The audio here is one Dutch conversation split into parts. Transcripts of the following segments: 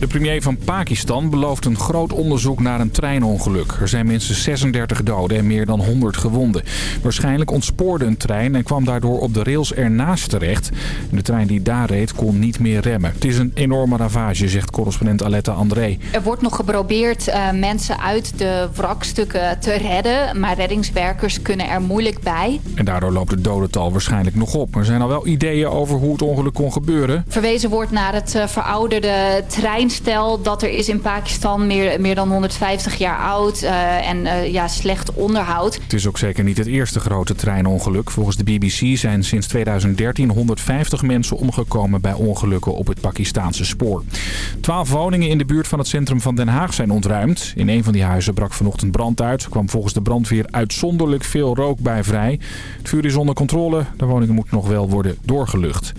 De premier van Pakistan belooft een groot onderzoek naar een treinongeluk. Er zijn minstens 36 doden en meer dan 100 gewonden. Waarschijnlijk ontspoorde een trein en kwam daardoor op de rails ernaast terecht. De trein die daar reed kon niet meer remmen. Het is een enorme ravage, zegt correspondent Aletta André. Er wordt nog geprobeerd uh, mensen uit de wrakstukken te redden. Maar reddingswerkers kunnen er moeilijk bij. En daardoor loopt het dodental waarschijnlijk nog op. Er zijn al wel ideeën over hoe het ongeluk kon gebeuren. Verwezen wordt naar het uh, treinstel dat er is in Pakistan. Meer, meer dan 150 jaar oud uh, en uh, ja, slecht onderhoud. Het is ook zeker niet het eerste grote treinongeluk. Volgens de BBC zijn sinds 2013 150 mensen omgekomen bij ongelukken op het Pakistaanse spoor. Twaalf woningen in de buurt van het centrum van Den Haag zijn ontruimd. In een van die huizen brak vanochtend brand uit. Er kwam volgens de brandweer uitzonderlijk veel rook bij vrij. Het vuur is onder controle. De woningen moeten nog wel worden doorgelucht.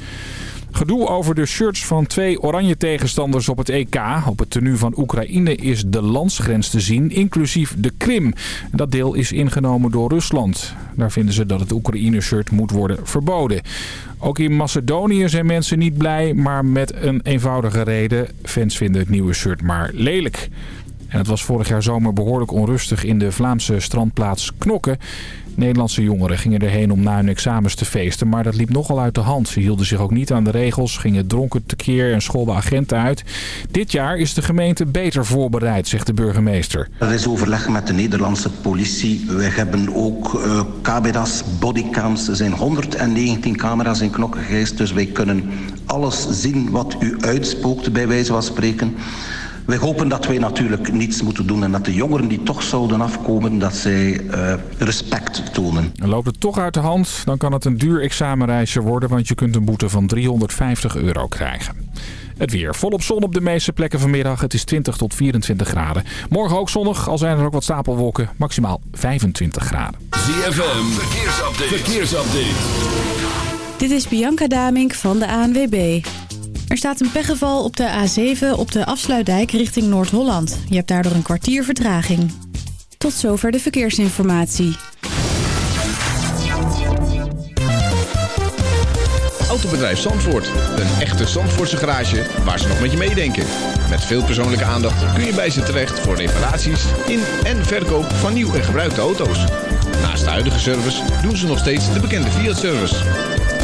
Gedoe over de shirts van twee oranje tegenstanders op het EK. Op het tenue van Oekraïne is de landsgrens te zien, inclusief de Krim. Dat deel is ingenomen door Rusland. Daar vinden ze dat het Oekraïne-shirt moet worden verboden. Ook in Macedonië zijn mensen niet blij, maar met een eenvoudige reden. Fans vinden het nieuwe shirt maar lelijk. En het was vorig jaar zomer behoorlijk onrustig in de Vlaamse strandplaats Knokken. Nederlandse jongeren gingen erheen om na hun examens te feesten, maar dat liep nogal uit de hand. Ze hielden zich ook niet aan de regels, gingen dronken tekeer en scholden agenten uit. Dit jaar is de gemeente beter voorbereid, zegt de burgemeester. Er is overleg met de Nederlandse politie. We hebben ook uh, camera's, bodycams. Er zijn 119 camera's in Knokken geweest, dus wij kunnen alles zien wat u uitspookt, bij wijze van spreken. Wij hopen dat wij natuurlijk niets moeten doen en dat de jongeren die toch zouden afkomen, dat zij uh, respect tonen. En loopt het toch uit de hand, dan kan het een duur examenreisje worden, want je kunt een boete van 350 euro krijgen. Het weer. Volop zon op de meeste plekken vanmiddag. Het is 20 tot 24 graden. Morgen ook zonnig, al zijn er ook wat stapelwolken. Maximaal 25 graden. ZFM, verkeersupdate. verkeersupdate. Dit is Bianca Damink van de ANWB. Er staat een pechgeval op de A7 op de afsluitdijk richting Noord-Holland. Je hebt daardoor een kwartier vertraging. Tot zover de verkeersinformatie. Autobedrijf Zandvoort. Een echte Zandvoortse garage waar ze nog met je meedenken. Met veel persoonlijke aandacht kun je bij ze terecht voor reparaties in en verkoop van nieuw en gebruikte auto's. Naast de huidige service doen ze nog steeds de bekende Fiat-service.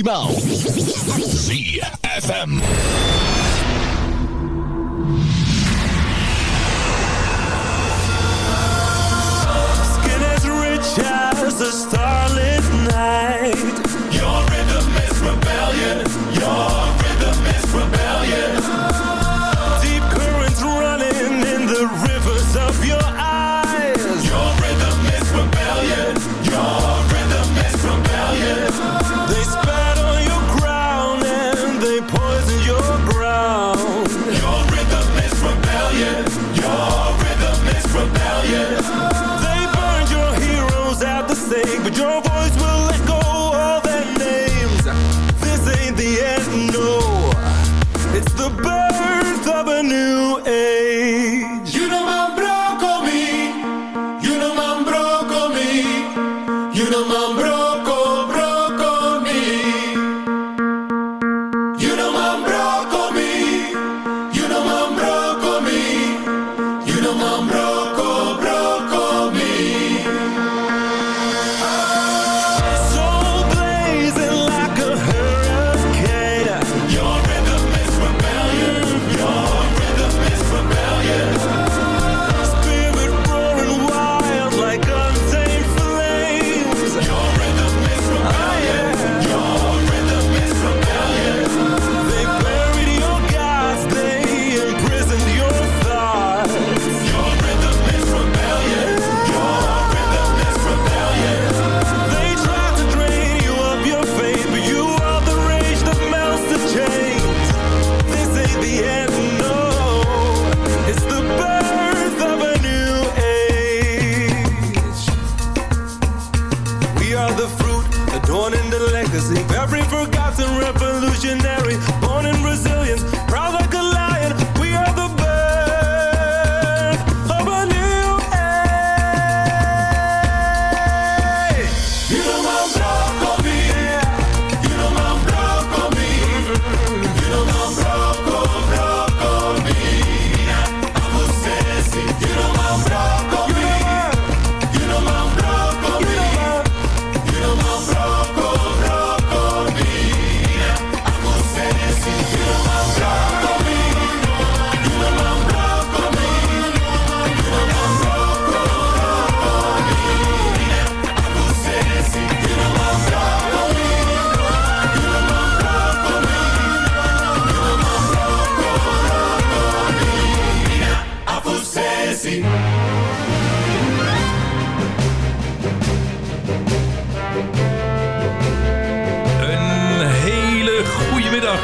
Optimaal. ZFM.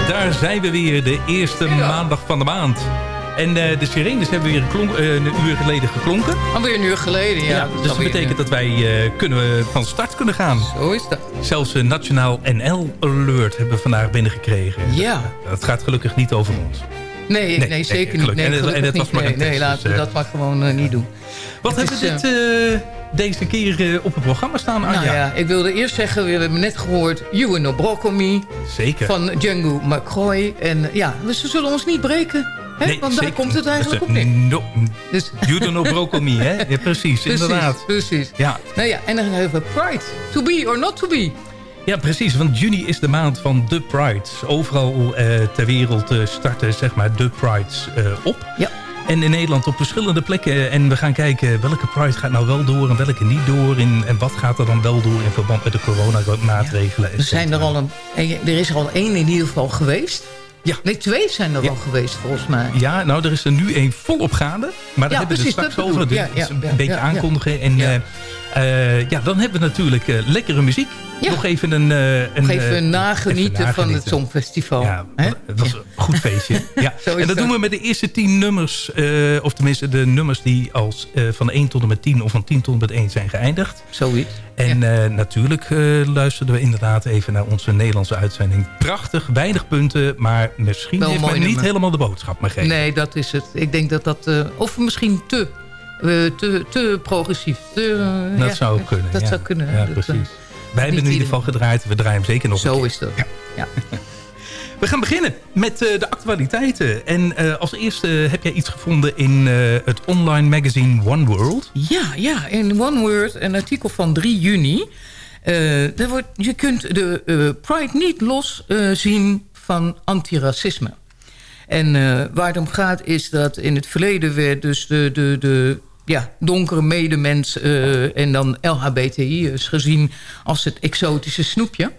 Daar zijn we weer, de eerste maandag van de maand. En eh, de sirenes hebben weer een, klonk, eh, een uur geleden geklonken. Alweer een uur geleden, ja. dat dus dat betekent een- dat wij eh, kunnen van start kunnen gaan. Zo is dat. Zelfs een nationaal NL-alert hebben we vandaag binnengekregen. Ja. Dat gaat gelukkig niet over ons. Nee, nee, Nee, nee, zeker niet. Nee, En het was niet. maar een nee, test, laten dus, we eh. dat maar gewoon niet doen. Wat Het hebben we dit deze keer eh, op het programma staan, Anja? Nou ja, ik wilde eerst zeggen, we hebben net gehoord... You No Broccoli Zeker. van Django McCroy. En ja, ze zullen ons niet breken. Hè? Nee, Want daar zeker. komt het eigenlijk op neer. No, Dus, you don't know broccoli, hè? Ja, precies, inderdaad. precies. Ja. Nou ja, en dan hebben we Pride. To be or not to be. Ja, precies. Want juni is de maand van de Pride. Overal eh, ter wereld eh, starten zeg maar de Prides op. Ja. En in Nederland op verschillende plekken. En we gaan kijken welke Pride gaat nou wel door en welke niet door. En, en wat gaat er dan wel door in verband met de coronamaatregelen. Er, zijn er, al een, er is er al één in ieder geval geweest. Ja. Nee, twee zijn er Ja. al geweest volgens mij. Ja, nou, er is er nu één volop gaande. Maar daar Ja, hebben we het straks dat over. Dus Ja, is ja, een ja, beetje ja, ja. aankondigen. En Ja. Eh, ja, dan hebben we natuurlijk eh, lekkere muziek. Ja. Nog even een... eh, een Nog even nagenieten even van het. Songfestival. Ja, het was een goed feestje. Ja. En dat doen we met de eerste tien nummers. of tenminste de nummers die als van 1 tot en met 10 of van 10 tot en met 1 zijn geëindigd. Zoiets. En natuurlijk luisterden we inderdaad even naar onze Nederlandse uitzending. Prachtig, weinig punten, maar misschien Wel heeft men niet helemaal de boodschap meegegeven. Nee, dat is het. Ik denk dat dat... of misschien te, te, te progressief. Te, eh, Dat ja, zou kunnen. Dat ja. zou kunnen. Ja, Dat, eh, precies. Wij hebben in ieder geval gedraaid. We draaien hem zeker nog een Zo keer. is dat. Ja. We gaan beginnen met eh, de actualiteiten. En eh, als eerste heb jij iets gevonden in eh, het online magazine One World. Ja, ja, in One Word, een artikel van 3 juni. Eh, wordt, je kunt de eh, Pride niet los eh, zien van antiracisme. En eh, waar het om gaat is dat in het verleden werd dus de, de, de ja, donkere medemens eh, en dan LHBTI is gezien als het exotische snoepje.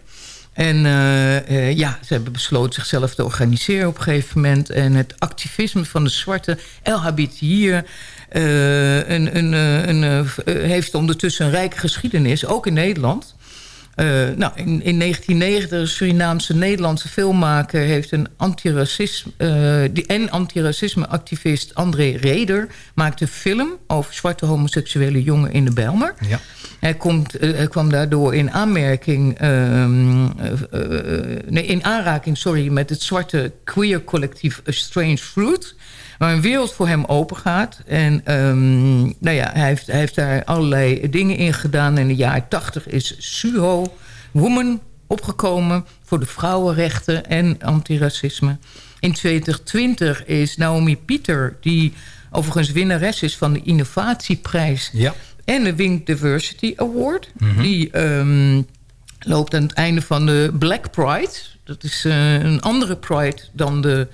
En eh, ja, ze hebben besloten zichzelf te organiseren op een gegeven moment. En het activisme van de zwarte LHBTI'er een, een, een, heeft ondertussen een rijke geschiedenis, ook in Nederland. Eh, nou, in, in 1990 een Surinaamse-Nederlandse filmmaker... heeft een antiracisme, eh, die, en antiracisme-activist André Reder... maakte een film over zwarte homoseksuele jongen in de Bijlmer. Ja. Hij, komt, eh, hij kwam daardoor in aanmerking... ehm, eh, eh, nee, in aanraking sorry, met het zwarte queer collectief A Strange Fruit... waar een wereld voor hem open gaat. En ehm, nou ja, hij, heeft, hij heeft daar allerlei dingen in gedaan. In de jaren tachtig is SUHO, Woman, opgekomen... voor de vrouwenrechten en antiracisme. In 2020 is Naomi Pieter... die overigens winnares is van de innovatieprijs... Ja. en de Wing Diversity Award. Mhm. Die ehm, loopt aan het einde van de Black Pride. Dat is eh, een andere Pride dan de...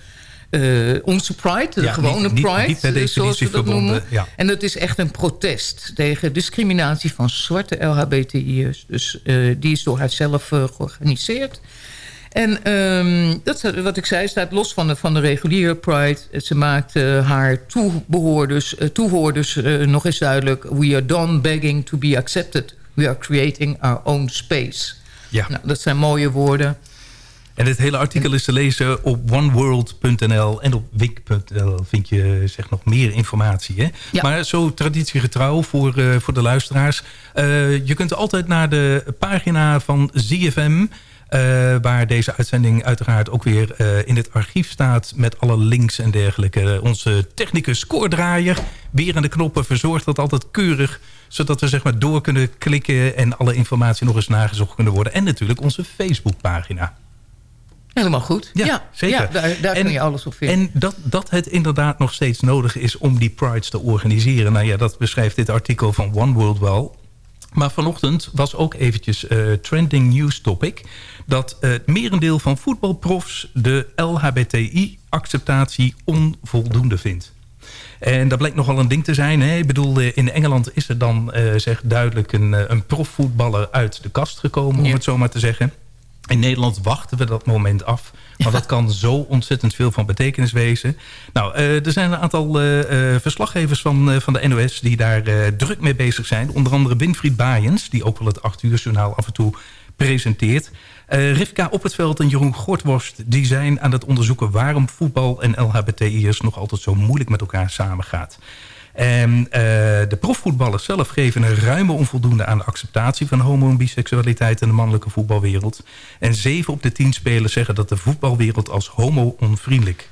eh, onze Pride, de gewone niet- niet- Pride, niet eh, zoals we dat verbonden, noemen. ja. En dat is echt een protest tegen discriminatie van zwarte LHBTI'ers. Dus eh, die is door haarzelf eh, georganiseerd. En ehm, dat, wat ik zei, staat los van de, van de reguliere Pride. Ze maakt haar toebehoorders, eh, toehoorders eh, nog eens duidelijk... We are done begging to be accepted. We are creating our own space. Ja. Nou, dat zijn mooie woorden. En het hele artikel is te lezen op oneworld.nl en op wik.nl vind je zeg nog meer informatie. Hè? Ja. Maar zo traditiegetrouw voor, eh, voor de luisteraars. Eh, je kunt altijd naar de pagina van ZFM... eh, waar deze uitzending uiteraard ook weer in het archief staat... met alle links en dergelijke. Onze technicus koordraaier, weer aan de knoppen, verzorgt dat altijd keurig... zodat we zeg maar door kunnen klikken en alle informatie nog eens nagezocht kunnen worden. En natuurlijk onze Facebookpagina. Helemaal goed. Ja, zeker. Ja, daar daar kun je alles op vinden. En dat, dat het inderdaad nog steeds nodig is om die prides te organiseren. Nou ja, dat beschrijft dit artikel van One World wel. Maar vanochtend was ook eventjes eh, trending news topic... dat eh, het merendeel van voetbalprofs de LHBTI-acceptatie onvoldoende vindt. En dat blijkt nogal een ding te zijn. Hè? Ik bedoel, eh, in Engeland is er dan eh, zeg duidelijk een, eh, een profvoetballer uit de kast gekomen... om het zo maar te zeggen. In Nederland wachten we dat moment af. Want dat kan zo ontzettend veel van betekenis wezen. Nou, eh, er zijn een aantal eh, eh, verslaggevers van, van de NOS... die daar druk mee bezig zijn. Onder andere Winfried Baaiens... die ook wel het 8 uur journaal af en toe presenteert. Eh Rivka Op het Veld en Jeroen Gortworst... die zijn aan het onderzoeken waarom voetbal en LHBTI'ers... nog altijd zo moeilijk met elkaar samengaat. En eh, de profvoetballers zelf geven een ruime onvoldoende aan de acceptatie van homo- en biseksualiteit in de mannelijke voetbalwereld. En 7 op de 10 spelers zeggen dat de voetbalwereld als homo-onvriendelijk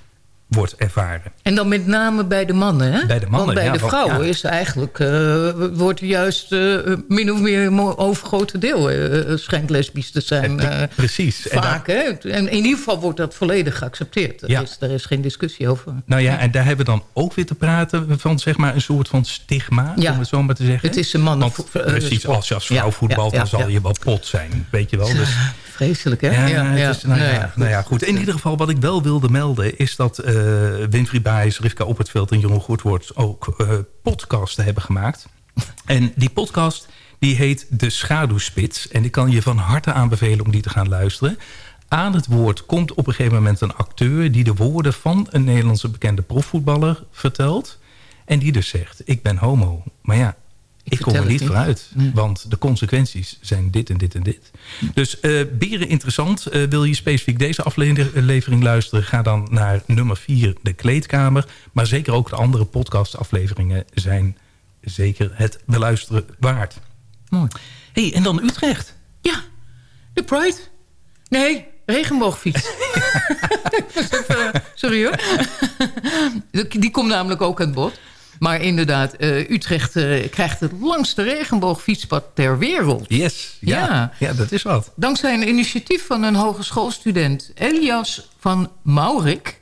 wordt ervaren. En dan met name bij de mannen, hè? Bij de mannen, Want bij ja, de vrouwen ja. is eigenlijk, eh, wordt juist eh, min of meer een overgrote deel schijnt lesbisch te zijn. Precies. En vaak, hè? En in ieder geval wordt dat volledig geaccepteerd. Ja. is, daar is geen discussie over. Nou ja, en daar hebben we dan ook weer te praten van zeg maar een soort van stigma, Ja. om het zo maar te zeggen. Het is een mannen- Want precies, als je als vrouw voetbalt, dan zal je wel pot zijn, weet je wel. Dus, Vreselijk, hè? Ja, het is, nou, ja, ja, nou ja, goed. In ieder geval, wat ik wel wilde melden... is dat eh Winfried Baes, Rivka Op het Veld en Jeroen Goedwoord... ook eh podcasten hebben gemaakt. En die podcast die heet De Schaduwspits. En ik kan je van harte aanbevelen om die te gaan luisteren. Aan het woord komt op een gegeven moment een acteur... die de woorden van een Nederlandse bekende profvoetballer vertelt. En die dus zegt, ik ben homo. Maar ja, ik, kom er niet vooruit. Nee. Want de consequenties zijn dit en dit en dit. Dus eh beren interessant. Eh, wil je specifiek deze aflevering luisteren... ga dan naar nummer 4, de kleedkamer. Maar zeker ook de andere podcastafleveringen... zijn zeker het beluisteren waard. Mooi. hey, en dan Utrecht. Ja, de Pride. Nee, regenboogfiets. Ik was even- Sorry hoor. Die- Die komt namelijk ook aan het bod. Maar inderdaad, eh, Utrecht eh, krijgt het langste regenboogfietspad ter wereld. Yes, ja. Ja. Ja, dat is wat. Dankzij een initiatief van een hogeschoolstudent Elias van Maurik,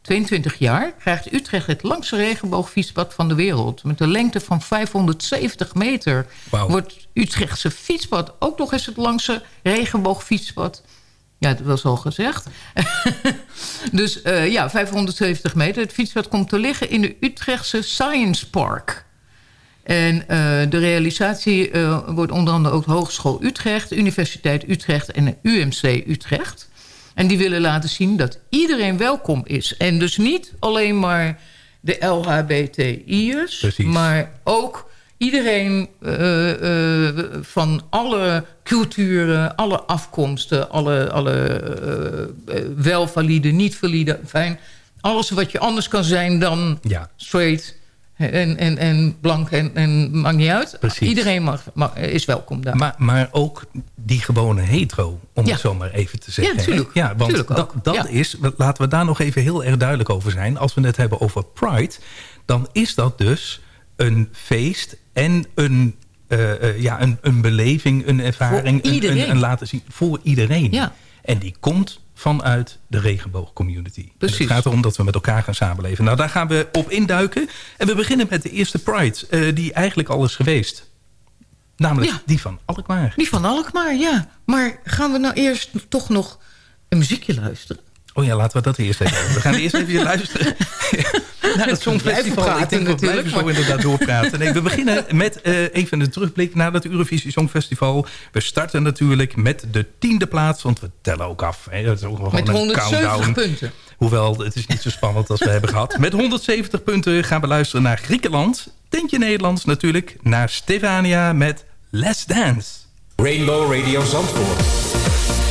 22 jaar, krijgt Utrecht het langste regenboogfietspad van de wereld. Met een lengte van 570 meter Wauw. wordt Utrechtse fietspad ook nog eens het langste regenboogfietspad. Ja, dat was al gezegd. dus eh, ja, 570 meter. Het fietspad komt te liggen in de Utrechtse Science Park. En eh, de realisatie eh, wordt onder andere ook Hogeschool Utrecht... Universiteit Utrecht en UMC Utrecht. En die willen laten zien dat iedereen welkom is. En dus niet alleen maar de LHBTI'ers... Maar ook iedereen eh, eh, van alle culturen, alle afkomsten... alle, alle eh, wel valide, niet valide, fijn... alles wat je anders kan zijn dan Ja. straight en, en, en blank en, en maakt niet uit. Precies. Iedereen mag, mag- is welkom daar. Maar, maar ook die gewone hetero, om Ja. het zo maar even te zeggen. Ja, hè? tuurlijk. Ja, want Tuurlijk dat, dat Ja. is, laten we daar nog even heel erg duidelijk over zijn. Als we het hebben over Pride, dan is dat dus een feest en een, eh, eh, ja, een, een beleving, een ervaring. Een- iedereen. Een, een laten zien voor iedereen. Ja. En die komt vanuit de regenboogcommunity. En Precies. Het gaat erom dat we met elkaar gaan samenleven. Nou, daar gaan we op induiken. En we beginnen met de eerste Pride, eh, die eigenlijk al is geweest. Namelijk Ja. die van Alkmaar. Die van Alkmaar, ja. Maar gaan we nou eerst toch nog een muziekje luisteren? Oh ja, laten we dat eerst even doen. We gaan eerst even luisteren naar het Songfestival. Ik denk, we praten blijven zo inderdaad doorpraten. Nee, we beginnen met eh, even een terugblik naar het Eurovisie Songfestival. We starten natuurlijk met de tiende plaats, want we tellen ook af. Hè. Dat is ook Met een 170 countdown. punten. Hoewel, het is niet zo spannend als we hebben gehad. Met 170 punten gaan we luisteren naar Griekenland. Tentje Nederlands natuurlijk. Naar Stefania met Let's Dance. Rainbow Radio Zandvoort.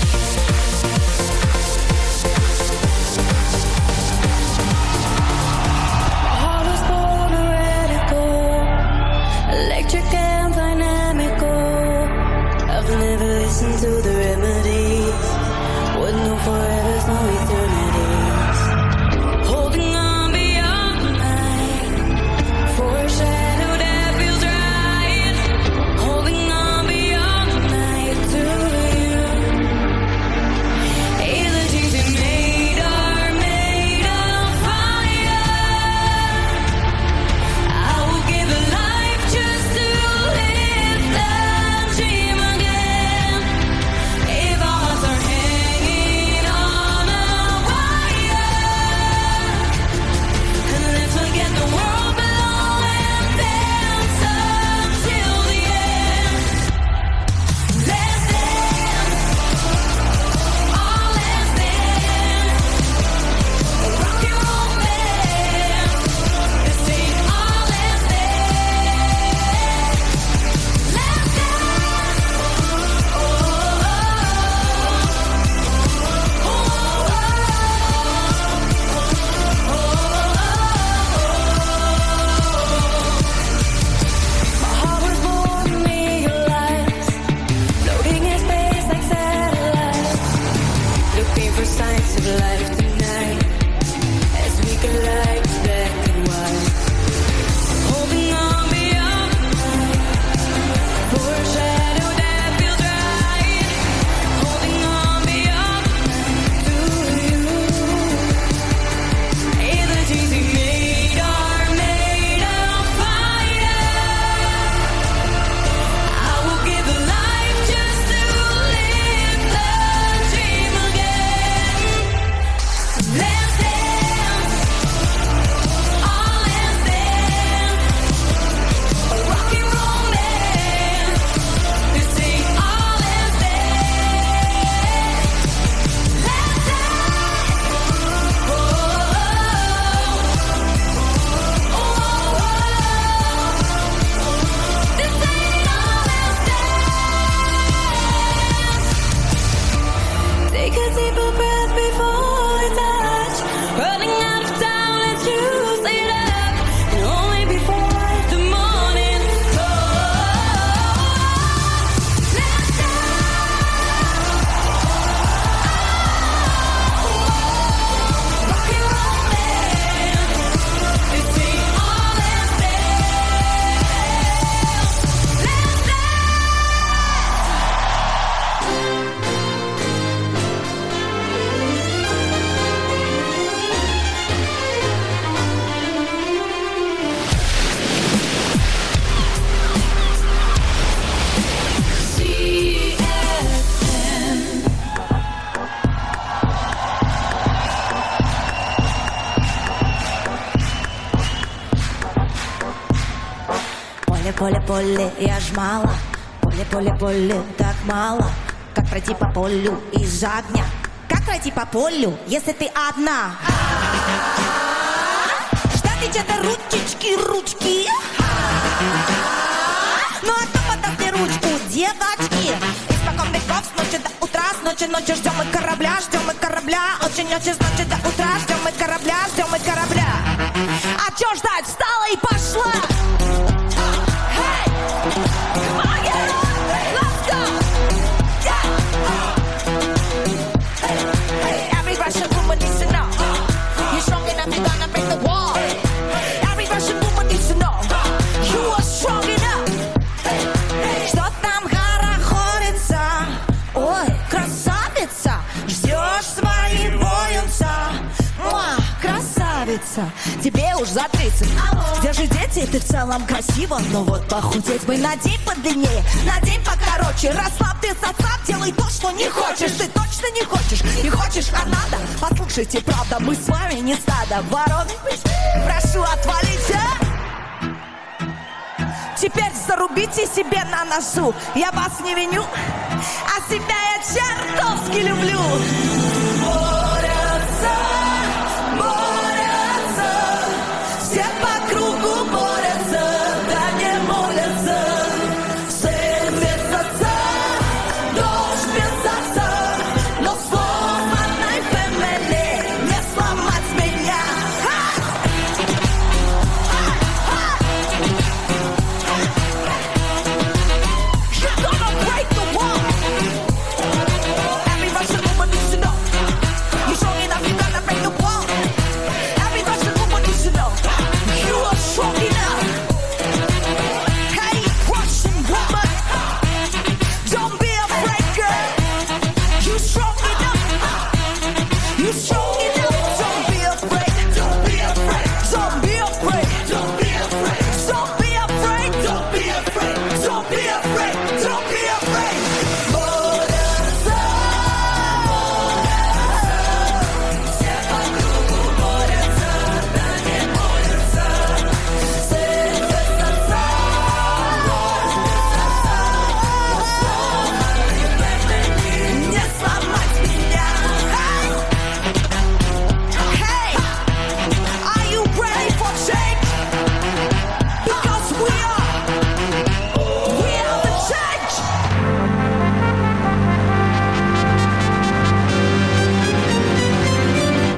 Мало Поле, поле, поле, так мало Как пройти по полю из огня Как пройти по полю, если ты одна? Ждать ведь это ручечки, ручки Ну а кто мне ручку, девочки? Испокон веков, с ночи до утра, с ночи ночи ждем мы корабля, ждем мы корабля. Очень-очень с ночи до утра, ждем мы корабля, ждем мы корабля. А чё ждать, встала и пошла! За 30 Где же дети? Ты в целом красива Но вот похудеть бы надень подлиннее. Надень покороче. Расслабь ты сосав Делай то, что не хочешь. Ты точно не хочешь Не хочешь, а надо. Послушайте, правда Мы с вами не стадо. Вороны Прошу отвалить, а? Теперь зарубите себе на носу. Я вас не виню А себя я чертовски люблю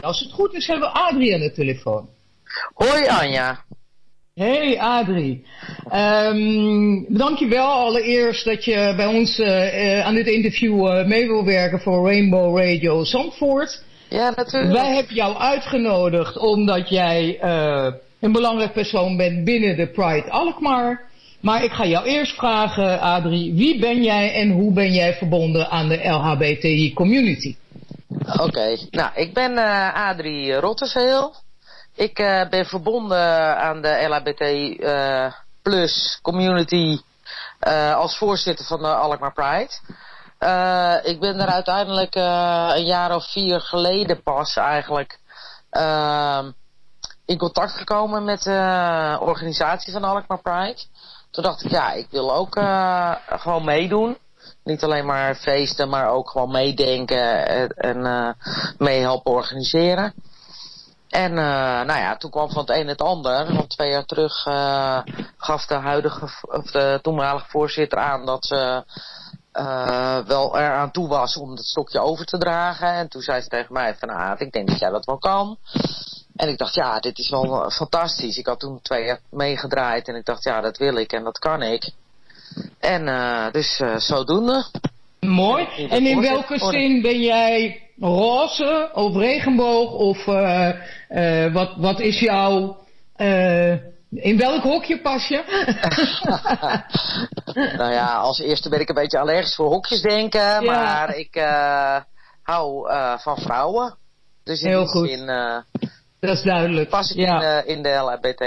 Als het goed is, hebben we Adrie aan de telefoon. Hoi Anja. Hey Adrie. Ehm dankjewel allereerst dat je bij ons eh, eh, aan dit interview eh, mee wil werken voor Rainbow Radio Zandvoort. Ja, natuurlijk. Wij hebben jou uitgenodigd omdat jij een belangrijk persoon bent binnen de Pride Alkmaar. Maar ik ga jou eerst vragen, Adrie, wie ben jij en hoe ben jij verbonden aan de LHBTI community? Oké, nou ik ben eh, Adrie Rotteveel. Ik eh, ben verbonden aan de LHBT eh, plus community als voorzitter van de Alkmaar Pride. Ik ben er uiteindelijk een jaar of vier geleden pas eigenlijk ehm, in contact gekomen met de organisatie van Alkmaar Pride. Toen dacht ik, ja, ik wil ook gewoon meedoen. Niet alleen maar feesten, maar ook gewoon meedenken en, en eh, meehelpen organiseren. En eh, nou ja, toen kwam van het een het ander. Want twee jaar terug eh, gaf de huidige, of de toenmalige voorzitter aan dat ze eh, wel eraan toe was om het stokje over te dragen. En toen zei ze tegen mij van, ah, ik denk dat jij dat wel kan. En ik dacht, ja, dit is wel eh, fantastisch. Ik had toen twee jaar meegedraaid en ik dacht, ja, dat wil ik en dat kan ik. En eh, dus eh, zodoende. Mooi. En in welke zin ben jij roze of regenboog? Of eh, wat, wat is jouw... in welk hokje pas je? nou ja, als eerste ben ik een beetje allergisch voor hokjes denken. Maar ik hou van vrouwen. Dus in Heel goed. zin Dat is duidelijk. pas ik Ja. in, in de LHBT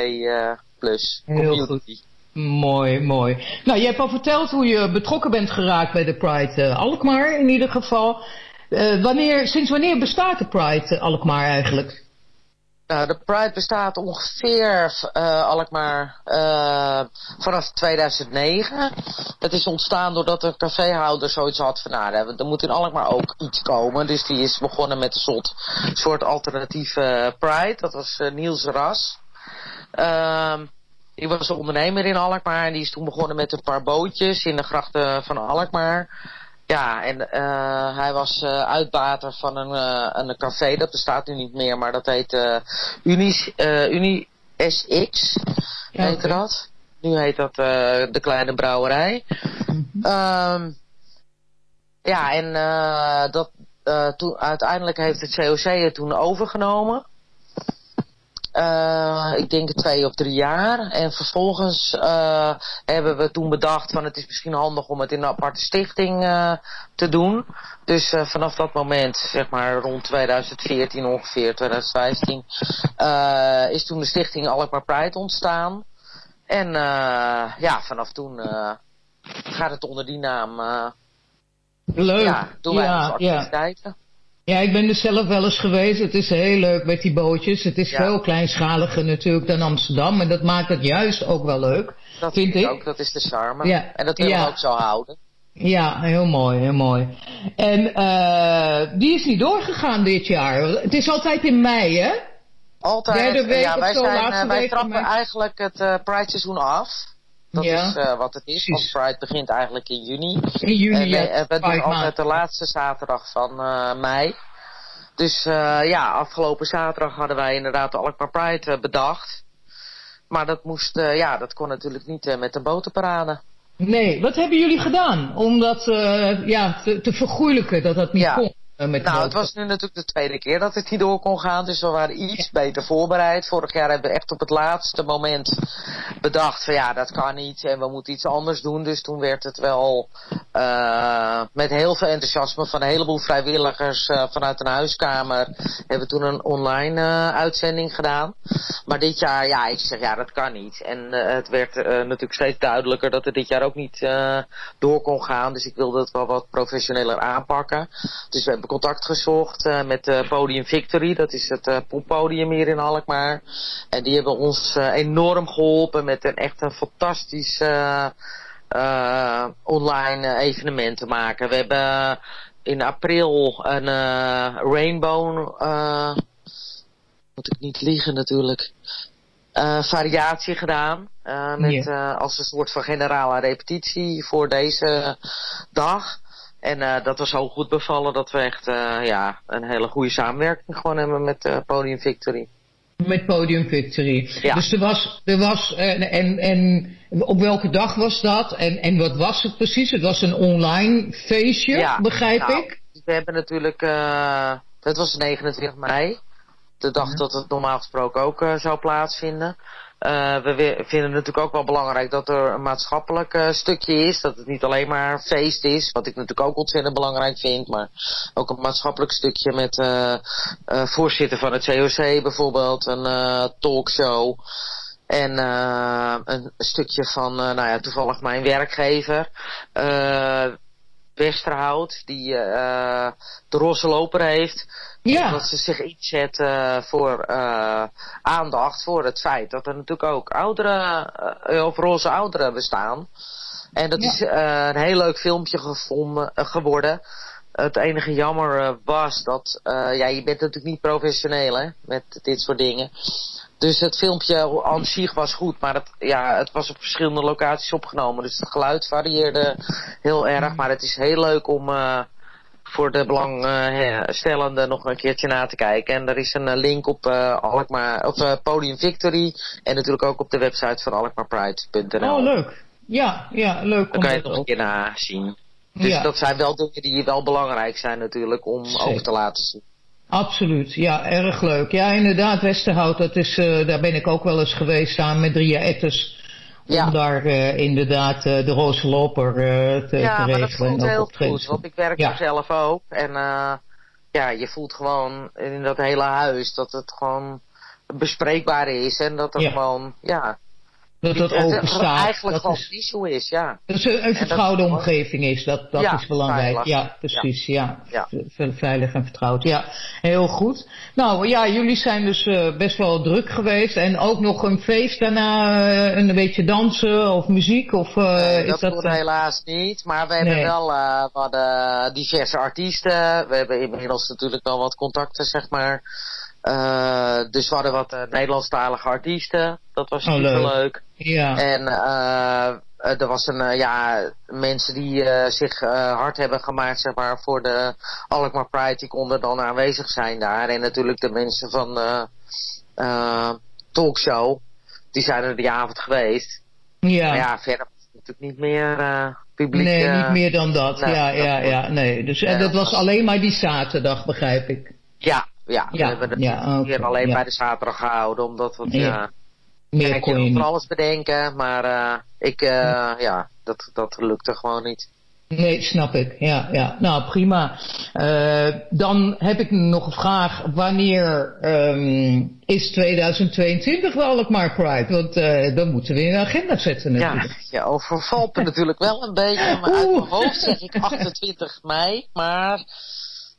plus Heel community. Mooi, mooi. Nou, je hebt al verteld hoe je betrokken bent geraakt bij de Pride eh, Alkmaar in ieder geval. Eh, wanneer, sinds wanneer bestaat de Pride eh, Alkmaar eigenlijk? Nou, de Pride bestaat ongeveer Alkmaar vanaf 2009. Het is ontstaan doordat een caféhouder zoiets had van... nou, er- moet in Alkmaar ook iets komen. Dus die is begonnen met een soort, alternatieve Pride. Dat was Niels Ras. Ehm, Die was een ondernemer in Alkmaar en die is toen begonnen met een paar bootjes in de grachten van Alkmaar. Ja, en eh, hij was eh, uitbater van een, eh, een café, dat bestaat nu niet meer, maar dat heet Unis, eh, Uni SX, heet oké. dat. Nu heet dat de kleine brouwerij. Ehm, ja, en dat, toen, uiteindelijk heeft het COC het toen overgenomen. Eh, ik denk twee of drie jaar. En vervolgens eh, hebben we toen bedacht van het is misschien handig om het in een aparte stichting eh, te doen. Dus vanaf dat moment, zeg maar rond 2014 ongeveer, 2015, eh, is toen de stichting Alkmaar Pride ontstaan. En ja, vanaf toen gaat het onder die naam. Leuk. Ja, doen wij Ja, onze ja. activiteiten. Ja, ik ben er zelf wel eens geweest. Het is heel leuk met die bootjes. Het is Ja. veel kleinschaliger natuurlijk dan Amsterdam. En dat maakt het juist ook wel leuk. Dat vind ik. ook, dat is de charme. Ja. En dat willen Ja. we ook zo houden. Ja, heel mooi, heel mooi. En eh, die is niet doorgegaan dit jaar. Het is altijd in mei, hè? Altijd. Derde week ja, wij, zo, zijn, eh, wij trappen eigenlijk het eh Pride seizoen af. Dat Ja. is eh, wat het is, want Pride begint eigenlijk in juni. In juni, en, ja, we doen altijd de laatste zaterdag van eh, mei. Dus eh, ja, afgelopen zaterdag hadden wij inderdaad de Alkmaar Pride bedacht. Maar dat moest, ja, dat kon natuurlijk niet met de botenparade. Nee, wat hebben jullie gedaan om dat ja, te, te vergoeilijken dat dat niet Ja. kon? Nou, het was nu natuurlijk de tweede keer dat het niet door kon gaan. Dus we waren iets beter voorbereid. Vorig jaar hebben we echt op het laatste moment bedacht van ja, dat kan niet. En we moeten iets anders doen. Dus toen werd het wel eh, met heel veel enthousiasme van een heleboel vrijwilligers eh, vanuit een huiskamer. Hebben we toen een online eh, uitzending gedaan. Maar dit jaar, ja, ik zeg ja, dat kan niet. En het werd natuurlijk steeds duidelijker dat het dit jaar ook niet door kon gaan. Dus ik wilde het wel wat professioneler aanpakken. Dus we hebben contact gezocht eh, met eh, Podium Victory. Dat is het eh, poppodium hier in Alkmaar. En die hebben ons enorm geholpen met een echt een fantastisch online evenement te maken. We hebben in april een Rainbow... moet ik niet liegen natuurlijk. variatie gedaan. met, als een soort van generale repetitie voor deze dag. En eh, dat was zo goed bevallen dat we echt eh, ja, een hele goede samenwerking gewoon hebben met eh, Podium Victory. Met Podium Victory. Ja. Dus er was, er was en, en, en op welke dag was dat? En, en wat was het precies? Het was een online feestje, begrijp nou, ik? We hebben natuurlijk, het was 29 mei. De dag dat het normaal gesproken ook zou plaatsvinden. Eh, we vinden natuurlijk ook wel belangrijk dat er een maatschappelijk eh, stukje is. Dat het niet alleen maar feest is. Wat ik natuurlijk ook ontzettend belangrijk vind. Maar ook een maatschappelijk stukje met eh voorzitter van het COC bijvoorbeeld. Een talkshow. En een stukje van, nou ja, toevallig mijn werkgever. Westerhout, die eh, de roze loper heeft. Ja. Dat ze zich inzet eh, voor eh, aandacht voor het feit dat er natuurlijk ook ouderen, eh, of roze ouderen bestaan. En dat Ja. is een heel leuk filmpje gevonden, geworden. Het enige jammer was dat, ja, je bent natuurlijk niet professioneel hè, met dit soort dingen. Dus het filmpje aan zich was goed, maar het, ja, het was op verschillende locaties opgenomen. Dus het geluid varieerde heel erg. Maar het is heel leuk om eh, voor de belangstellenden nog een keertje na te kijken. En er is een eh, link op, eh Alkmaar, op eh, Podium Victory. En natuurlijk ook op de website van alkmaarpride.nl. Oh, leuk. Ja, ja, leuk. Dan om kan je het nog een keer nazien. Dus Ja. dat zijn wel dingen die wel belangrijk zijn natuurlijk om Zeker. ook te laten zien. Absoluut, ja, erg leuk. Ja, inderdaad, Westerhout, dat is, eh, daar ben ik ook wel eens geweest samen met Ria Etters. Om daar eh, inderdaad eh, de roze loper te, ja, te dat regelen. voelt en ook heel goed, want ik werk Ja. er zelf ook. En ja, je voelt gewoon in dat hele huis dat het gewoon bespreekbaar is. En dat er Ja. gewoon, ja... Dat het het open staat. eigenlijk Dat gewoon is- issue is, ja. Dat het een En dat- vertrouwde omgeving is, dat, dat Ja, is belangrijk. Ja, precies, ja. Ja. Ve- Veilig en vertrouwd, ja. Heel goed. Nou ja, jullie zijn dus eh, best wel druk geweest. En ook nog een feest daarna, eh, een beetje dansen of muziek? Of, eh, Nee, is dat dat, helaas niet. Maar we hebben Nee. wel we hadden diverse artiesten. We hebben inmiddels natuurlijk wel wat contacten, zeg maar. Eh, dus we hadden wat eh, Nederlandstalige artiesten. Dat was Oh, super leuk. leuk. Ja. En eh, er was een, ja, mensen die zich hard hebben gemaakt, zeg maar, voor de Alkmaar Pride, die konden dan aanwezig zijn daar. En natuurlijk de mensen van de talkshow, die zijn er die avond geweest. Ja. Maar ja, verder was het natuurlijk niet meer eh, publiek. nee, niet meer dan dat. nee, ja, ja, ja. Nee. Dus, en Ja, dat was- alleen maar die zaterdag, begrijp ik. Ja, ja, Ja, we hebben het ja, hier alleen ja. bij de zaterdag gehouden, omdat we, Ja. ja, Meer kijk, kon je van alles bedenken, maar eh, ik, eh, ja, dat, dat lukte gewoon niet. Nee, snap ik. Ja, ja. Nou, prima. Eh, dan heb ik nog een vraag. Wanneer ehm, is 2022 wel Alkmaar Pride? Want eh, dan moeten we in de agenda zetten Ja, natuurlijk. je overvalt me natuurlijk wel een beetje, maar uit mijn hoofd zeg ik 28 mei, maar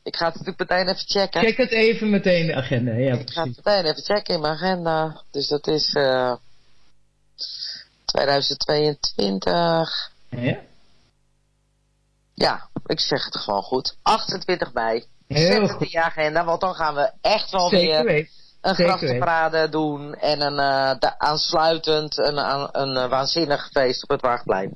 ik ga het natuurlijk meteen even checken. Check het even meteen in de agenda. Ja, Ik ga het meteen even checken in mijn agenda. Dus dat is eh 2022. Ja. Ja, ik zeg het gewoon goed. 28 mei. Heel Zet het goed. in je agenda, want dan gaan we echt wel Zeker weer een Zeker graftenparade doen. En een, eh, da- aansluitend een, aan- een, eh, waanzinnig feest op het Waagplein.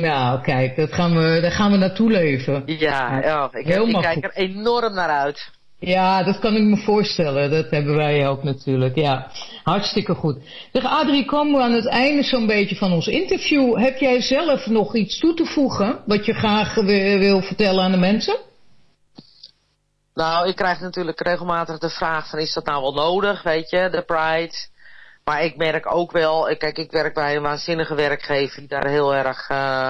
Nou, kijk, dat gaan we, daar gaan we naartoe leven. Ja, ik, kijk er enorm naar uit. Ja, dat kan ik me voorstellen. Dat hebben wij ook natuurlijk. Ja, hartstikke goed. Zeg, Adrie, komen we aan het einde zo'n beetje van ons interview. Heb jij zelf nog iets toe te voegen wat je graag wi- wil vertellen aan de mensen? Nou, ik krijg natuurlijk regelmatig de vraag van is dat nou wel nodig, weet je, de Pride. Maar ik merk ook wel, ik- kijk, ik werk bij een waanzinnige werkgever die daar heel erg eh,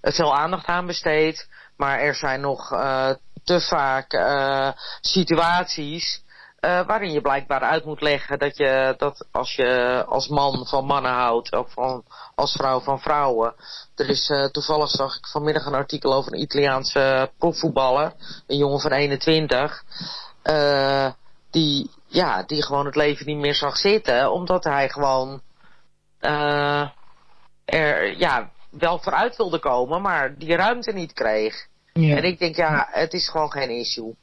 veel aandacht aan besteedt. Maar er zijn nog eh, te vaak eh, situaties eh, waarin je blijkbaar uit moet leggen dat je dat als je als man van mannen houdt of van, als vrouw van vrouwen. Er is eh, toevallig zag ik vanmiddag een artikel over een Italiaanse profvoetballer, een jongen van 21, eh, die ja, die gewoon het leven niet meer zag zitten, omdat hij gewoon eh, er ja wel vooruit wilde komen, maar die ruimte niet kreeg. Ja. En ik denk, ja, het is gewoon geen issue.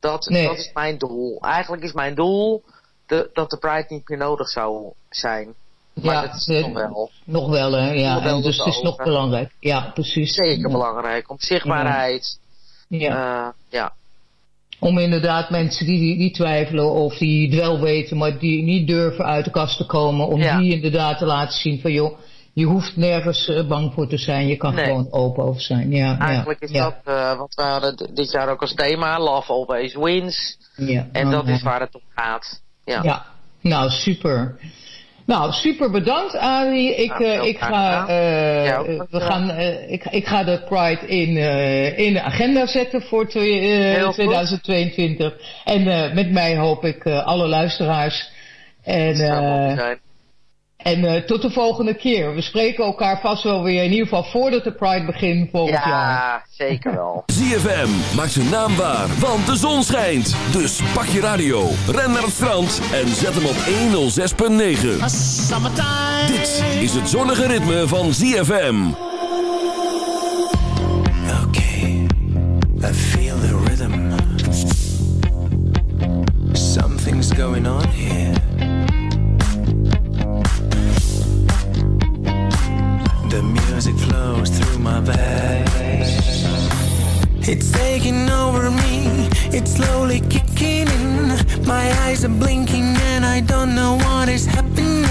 Dat, Nee. dat is mijn doel. Eigenlijk is mijn doel de, dat de Pride niet meer nodig zou zijn. Maar Ja, dat is de- nog wel. Nog wel, hè? Ja, Nog wel en dus het is nog belangrijk. Ja, precies. Zeker Ja. belangrijk. Om zichtbaarheid. Ja. eh, ja. Om inderdaad mensen die, die, twijfelen of die het wel weten, maar die niet durven uit de kast te komen, om Ja. die inderdaad te laten zien van joh, je hoeft nergens eh, bang voor te zijn, je kan Nee. gewoon open over zijn. Ja, Eigenlijk ja, is ja, dat eh, wat we hadden dit jaar ook als thema. Love always wins. Ja. En dat is waar het om gaat. Ja. Ja, nou super. Nou, super bedankt Arie. Ik, Ja, eh, ik, ga, eh, Ja, ook we gaan, ik, ik ga de Pride in, in de agenda zetten voor twee- eh, Heel goed. 2022. En met mij hoop ik alle luisteraars. En, zou mooi zijn. En eh, tot de volgende keer. We spreken elkaar vast wel weer, in ieder geval voordat de Pride begint volgend jaar. Ja, zeker wel. ZFM maakt zijn naam waar, want de zon schijnt. Dus pak je radio, ren naar het strand en zet hem op 106.9. Dit is het zonnige ritme van ZFM. Okay, I feel the rhythm. Something's going on here. The music flows through my veins. It's taking over me, it's slowly kicking in. My eyes are blinking and I don't know what is happening.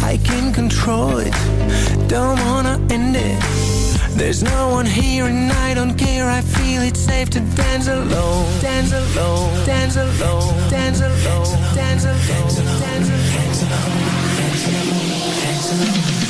I can't control it, don't wanna end it. There's no one here and I don't care. I feel it's safe to dance alone. Dance alone. Dance alone. Dance alone. Dance alone. Dance alone. Dance alone. Dance alone.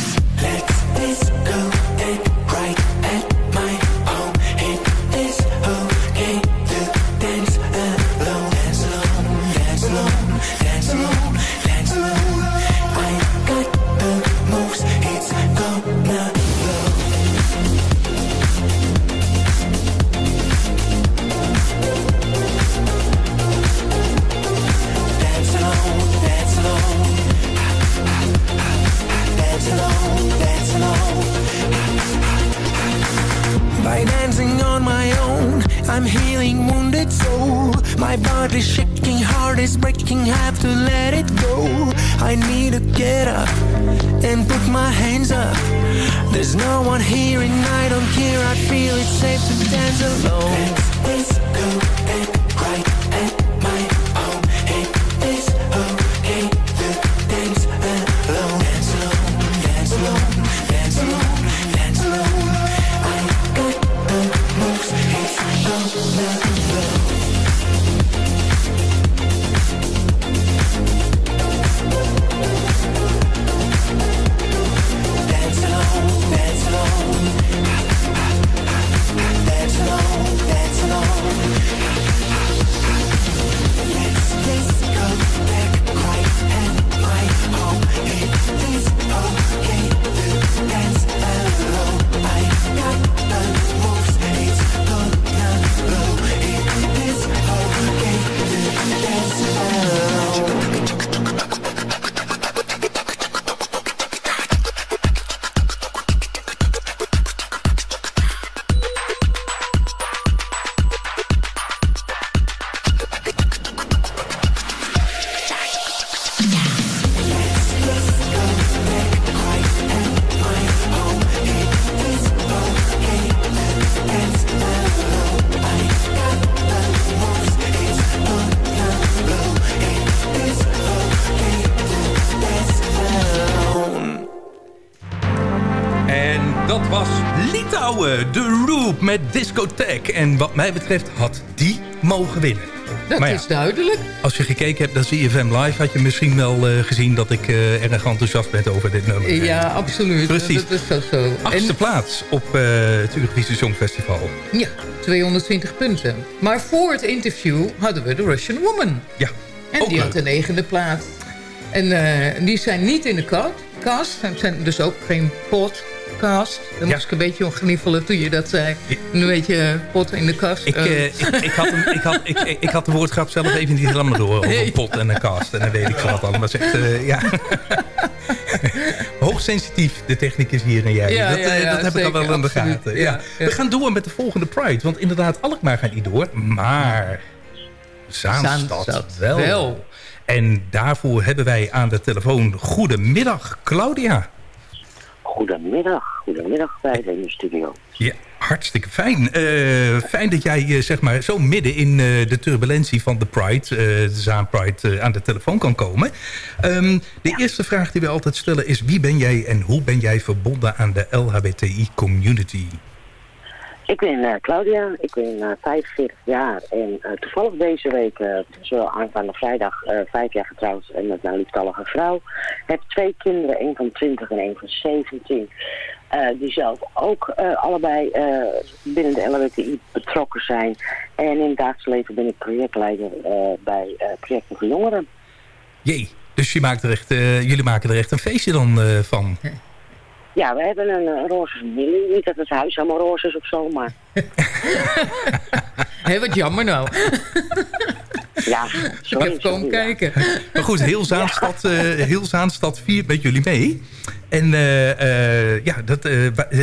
Met Discotheek. En wat mij betreft had die mogen winnen. Dat Maar ja, is duidelijk. Als je gekeken hebt naar CFM Live... had je misschien wel eh, gezien dat ik eh, erg enthousiast ben over dit nummer. Ja, absoluut. Precies. Dat is zo. Achtste plaats op eh, het Eurovisie Songfestival. Ja, 220 punten. Maar voor het interview hadden we de Russian Woman. Ja, En ook die leuk. had de negende plaats. En die zijn niet in de ka- cast. Het zijn dus ook geen podcast. Daar moest ik een beetje om gniffelen toen je dat zei. Een beetje pot in de kast. Ik, Eh, eh, ik, ik, had hem, ik, had, ik, ik, had de woordgrap zelf even niet helemaal door. Over een pot en een kast. En dan weet ik veel wat allemaal. Zegt, eh, ja. Hoogsensitief, de technicus hier en jij. Ja, dat ja, eh, ja, dat heb ik al wel in de gaten. Ja, Ja. ja. We gaan door met de volgende Pride. Want inderdaad, Alkmaar gaat niet door. Maar Zaanstad, Zaanstad wel. wel. En daarvoor hebben wij aan de telefoon... Goedemiddag, Claudia. Goedemiddag, goedemiddag bij in de studio. Ja, hartstikke fijn. Eh, fijn dat jij eh, zeg maar, zo midden in eh, de turbulentie van de Pride, de Zaan Pride, aan de telefoon kan komen. Ehm, de eerste vraag die we altijd stellen is... wie ben jij en hoe ben jij verbonden aan de LHBTI-community? Ik ben eh, Claudia, ik ben eh 45 jaar en eh, toevallig deze week, eh zowel aanstaande vrijdag, eh, vijf jaar getrouwd en met mijn lieftallige vrouw. Heb twee kinderen, één van 20 en één van 17. eh, die zelf ook eh, allebei eh, binnen de LHBTI betrokken zijn. En in het dagelijks leven ben ik projectleider eh, bij eh, projecten voor jongeren. Jee, dus je maakt er echt, eh, jullie maken er echt een feestje dan eh, van. Ja, we hebben een eh, roze familie. Niet dat het huis helemaal roze is of zo, maar... Hé, wat jammer nou. Ja, sorry. Ik heb komen kijken. Maar goed, heel Zaanstad, eh, heel Zaanstad viert met jullie mee. En eh, eh, ja, dat,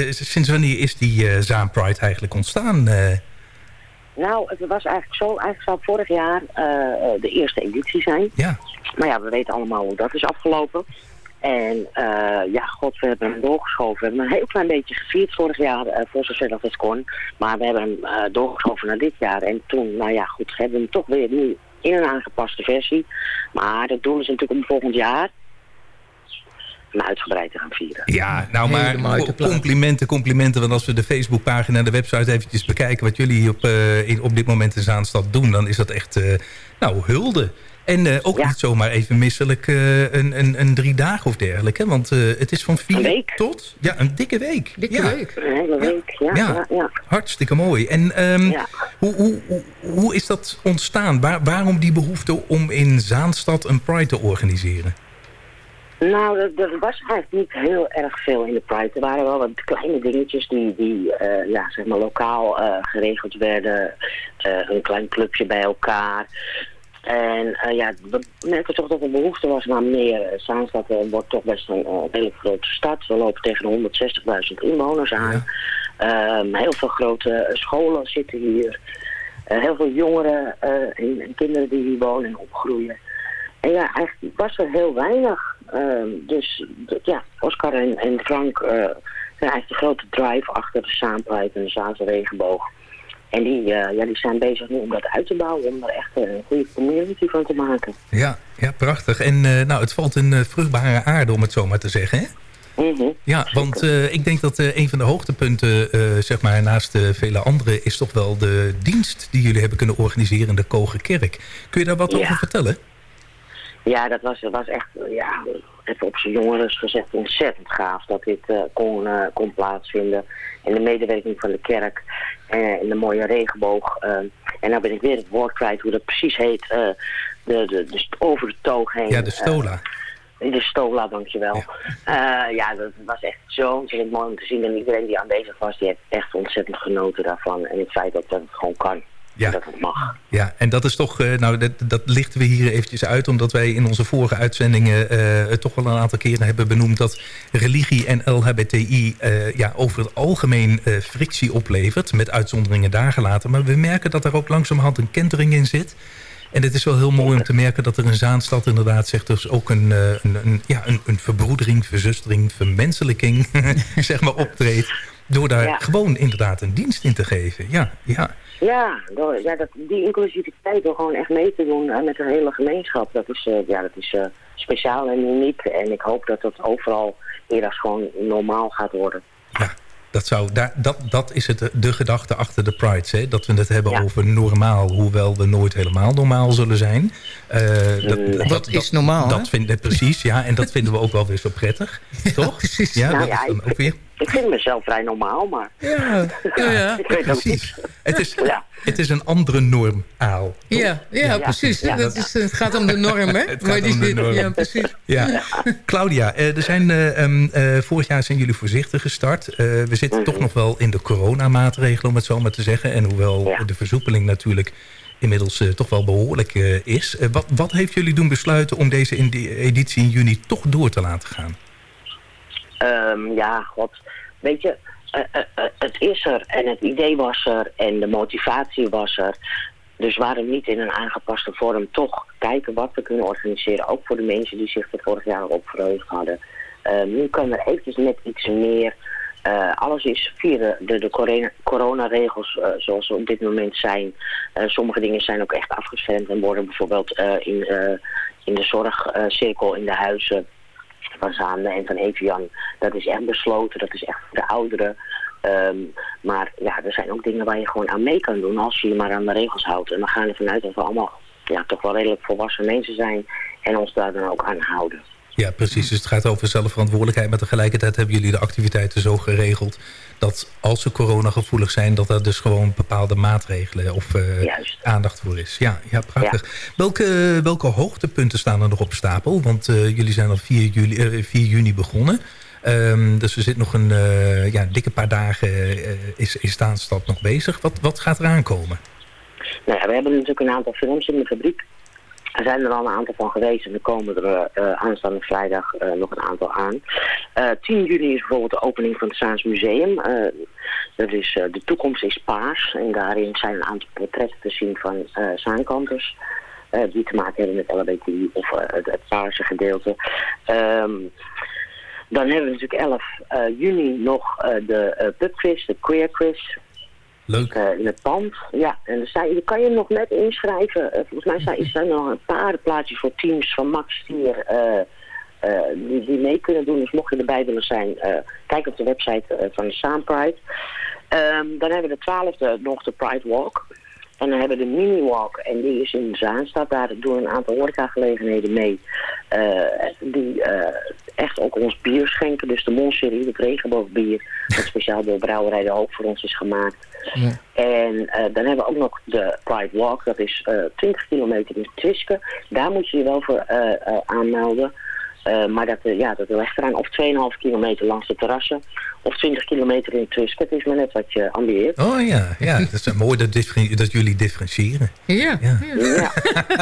sinds wanneer is die eh Zaan Pride eigenlijk ontstaan? eh? Nou, het was eigenlijk zo. Eigenlijk zou vorig jaar eh, de eerste editie zijn. Ja. Maar ja, we weten allemaal hoe dat is afgelopen. En eh, ja, god, we hebben hem doorgeschoven. We hebben hem een heel klein beetje gevierd vorig jaar, eh, voor zover dat het kon. Maar we hebben hem eh, doorgeschoven naar dit jaar. En toen, nou ja, goed, hebben we hem toch weer nu in een aangepaste versie. Maar dat doen we natuurlijk om volgend jaar hem uitgebreid te gaan vieren. Ja, nou maar complimenten, complimenten. Want als we de Facebookpagina en de website eventjes bekijken... wat jullie op, eh, in, op dit moment in Zaanstad doen... dan is dat echt, eh, nou, hulde. En eh, ook niet zomaar even misselijk eh, een, een, een drie dagen of dergelijke. hè? Want eh, het is van vier tot... Ja, een dikke week. Dikke ja. week. Een hele week, ja. Ja. ja, ja. Hartstikke mooi. En ehm, hoe, hoe, hoe, hoe is dat ontstaan? Waar, waarom die behoefte om in Zaanstad een Pride te organiseren? Nou, er, er was eigenlijk niet heel erg veel in de Pride. Er waren wel wat kleine dingetjes die, die eh, ja, zeg maar lokaal eh, geregeld werden. Eh, een klein clubje bij elkaar. En eh, ja, we merken toch dat er behoefte was naar meer. Eh, Zaanstad eh, wordt toch best een eh, hele grote stad. We lopen tegen de 160.000 inwoners aan. Ehm, heel veel grote eh, scholen zitten hier. Eh, heel veel jongeren eh, en, en kinderen die hier wonen en opgroeien. En ja, eigenlijk was er heel weinig. Ehm, dus ja, Oscar en, en Frank eh, zijn eigenlijk de grote drive achter de Saampride en de Zaanse regenboog. En die, eh, ja, die zijn bezig nu om dat uit te bouwen, om er echt eh, een goede community van te maken. Ja, ja prachtig. En eh, nou, het valt in vruchtbare aarde, om het zo maar te zeggen, hè? Mhm. Ja, want ik denk dat een van de hoogtepunten, zeg maar, naast vele andere... is toch wel de dienst die jullie hebben kunnen organiseren in de Kogerkerk. Kun je daar wat Ja. over vertellen? Ja, dat was, was echt, ja, even op zijn jongeres gezegd, ontzettend gaaf dat dit eh, kon, eh, kon plaatsvinden. En de medewerking van de kerk eh, en de mooie regenboog. eh, en nou ben ik weer het woord kwijt hoe dat precies heet. eh, de, de, st- over de toog heen. Ja, de stola. Eh, de stola, dankjewel. Ja, ja dat was echt zo ontzettend mooi om te zien. En iedereen die aanwezig was, die heeft echt ontzettend genoten daarvan. En het feit dat dat het gewoon kan. Ja. Dat het mag. Ja, en dat is toch, eh, nou, dat, dat lichten we hier eventjes uit... omdat wij in onze vorige uitzendingen het toch wel een aantal keren hebben benoemd... dat religie en LHBTI eh, ja, over het algemeen frictie oplevert... met uitzonderingen daar gelaten. Maar we merken dat er ook langzamerhand een kentering in zit... En het is wel heel mooi om te merken dat er in Zaanstad inderdaad zegt dus ook een, een, een, ja, een, een verbroedering, verzustering, vermenselijking zeg maar optreedt. Door daar Ja. gewoon inderdaad een dienst in te geven. Ja, ja. Ja, door, ja dat, die inclusiviteit door gewoon echt mee te doen eh, met de hele gemeenschap, dat is, eh, ja, dat is eh, speciaal en uniek. En ik hoop dat dat overal eerder gewoon normaal gaat worden. Dat, zou, daar, dat, dat is het, de gedachte achter de Prides. Hè? Dat we het hebben over normaal, hoewel we nooit helemaal normaal zullen zijn. Eh, dat, Wat is normaal, Dat vinden precies, ja. En dat vinden we ook wel weer zo prettig. toch? precies. Ja, Nou dat ja, is dan ook weer... Ik vind mezelf vrij normaal, maar... Ja, ja, ja. ik weet ook Precies. Het is, het is een andere norm, Aal. Ja, ja, precies. Ja. Dat is, het gaat om de norm, hè? Het Maar gaat die om de norm. Ja, precies. Ja. Claudia, eh, er zijn, eh, ehm, eh, vorig jaar zijn jullie voorzichtig gestart. Eh, we zitten toch nog wel in de coronamaatregelen, om het zo maar te zeggen. En hoewel de versoepeling natuurlijk inmiddels toch wel behoorlijk eh, is. Wat, wat heeft jullie doen besluiten om deze in editie in juni toch door te laten gaan? Ehm, ja, god. Weet je, eh, eh, eh, het is er en het idee was er en de motivatie was er. Dus waarom niet in een aangepaste vorm toch kijken wat we kunnen organiseren. Ook voor de mensen die zich er vorig jaar op verheugd hadden. Nu kan er eventjes net iets meer. Alles is via de, de, de corona- coronaregels zoals ze op dit moment zijn. Sommige dingen zijn ook echt afgeschermd en worden bijvoorbeeld in, in de zorgcirkel in de huizen van Zaande en van Evian. Dat is echt besloten, dat is echt voor de ouderen. Ehm, maar ja, er zijn ook dingen waar je gewoon aan mee kan doen als je je maar aan de regels houdt. En we gaan ervan uit dat we allemaal ja, toch wel redelijk volwassen mensen zijn en ons daar dan ook aan houden. Ja, precies. Dus het gaat over zelfverantwoordelijkheid. Maar tegelijkertijd hebben jullie de activiteiten zo geregeld... dat als ze coronagevoelig zijn... dat er dus gewoon bepaalde maatregelen of eh, aandacht voor is. Ja, ja prachtig. Welke, welke hoogtepunten staan er nog op stapel? Want eh, jullie zijn al 4 juli, eh, 4 juni begonnen. Ehm, dus er zit nog een eh, ja, dikke paar dagen... eh, is, is Staanstad nog bezig. Wat, wat gaat er aankomen? Nou ja, we hebben natuurlijk een aantal films in de fabriek. Er zijn er al een aantal van geweest en er komen er eh, aanstaande vrijdag eh, nog een aantal aan. Eh 10 juni is bijvoorbeeld de opening van het Saans Museum. Dat is De Toekomst is Paars. En daarin zijn een aantal portretten te zien van Zaankanters. die te maken hebben met LHBTI of het, het paarse gedeelte. Ehm, dan hebben we natuurlijk 11 eh, juni nog de pubquiz, de queer quiz. Leuk. in het pand. Ja, en er zijn, je kan je nog net inschrijven. Eh, volgens mij zijn, zijn er nog een paar plaatjes voor teams van Max Stier eh, eh, die, die mee kunnen doen. Dus mocht je erbij willen zijn, eh, kijk op de website eh, van de Saampride. Ehm, dan hebben we de twaalfde nog de Pride Walk. En dan hebben we de Mini Walk en die is in Zaanstad. Daar doen een aantal horecagelegenheden mee. eh, die eh, echt ook ons bier schenken. Dus de Monserie, het regenboogbier. Dat speciaal door Brouwerij de Hoop voor ons is gemaakt. En eh, dan hebben we ook nog de Pride Walk. Dat is eh 20 kilometer in Twiske. Daar moet je je wel voor eh, eh, aanmelden. Eh, maar dat, eh, ja, dat ligt eraan of 2,5 kilometer langs de terrassen. Of 20 kilometer in Twiske. Het is maar net wat je ambieert. Oh ja, ja dat is mooi dat, dat jullie differentiëren. Ja. ja. Ja.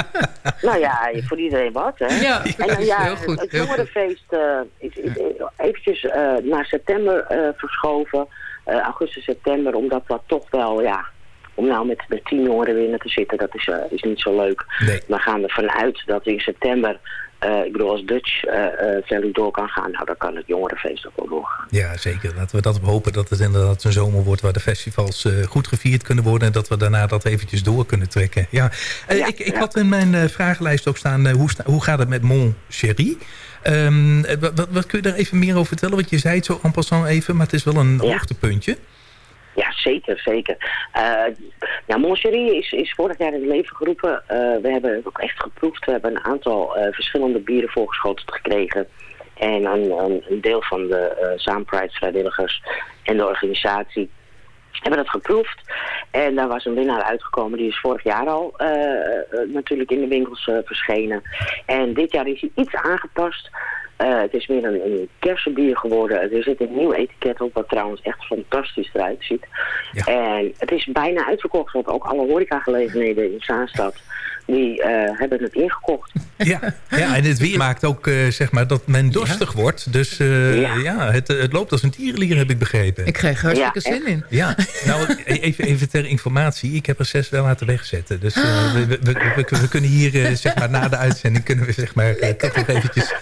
nou ja, voor iedereen wat, hè? Ja, en dan, ja, heel goed, het jongerenfeest eh, is, is eventjes eh, naar september eh, verschoven. Eh, augustus, september, omdat dat toch wel, ja, om nou met, met tien jongeren binnen te zitten, dat is, eh, is niet zo leuk. Maar gaan we vanuit dat in september, ik bedoel als Dutch eh eh, Valley door kan gaan, nou dan kan het jongerenfeest ook wel doorgaan. Ja, zeker. Laten we dat op hopen dat het inderdaad een zomer wordt... waar de festivals eh, goed gevierd kunnen worden... en dat we daarna dat eventjes door kunnen trekken. Ja. Eh, ik ik had in mijn eh, vragenlijst ook staan... eh, hoe, sta- hoe gaat het met Mon Chéri? Ehm, eh, wat, wat- kun je daar even meer over vertellen? Want je zei het zo en passant even... maar het is wel een hoogtepuntje. Ja, zeker, zeker. Uh, nou, Moncherie is, is vorig jaar in het leven geroepen. Eh, we hebben het ook echt geproefd. We hebben een aantal eh, verschillende bieren voorgeschoteld gekregen. En een, een, deel van de eh Saampride vrijwilligers en de organisatie hebben dat geproefd. En daar was een winnaar uitgekomen. Die is vorig jaar al natuurlijk in de winkels verschenen. En dit jaar is hij iets aangepast. Eh, het is weer een, een kersenbier geworden. Er zit een nieuw etiket op, wat trouwens echt fantastisch eruit ziet. En het is bijna uitverkocht, want ook alle horecagelegenheden in Zaanstad, die eh, hebben het ingekocht. Ja, ja, en het weer maakt ook eh, zeg maar dat men dorstig wordt. Dus eh, Ja. ja, het, het loopt als een tierenlier, heb ik begrepen. Ik krijg hartstikke Ja, zin in. Ja, nou e- even, even ter informatie. Ik heb er zes wel laten wegzetten. Dus we, we, we, we- we kunnen hier, zeg maar, na de uitzending... kunnen we zeg maar toch nog eventjes...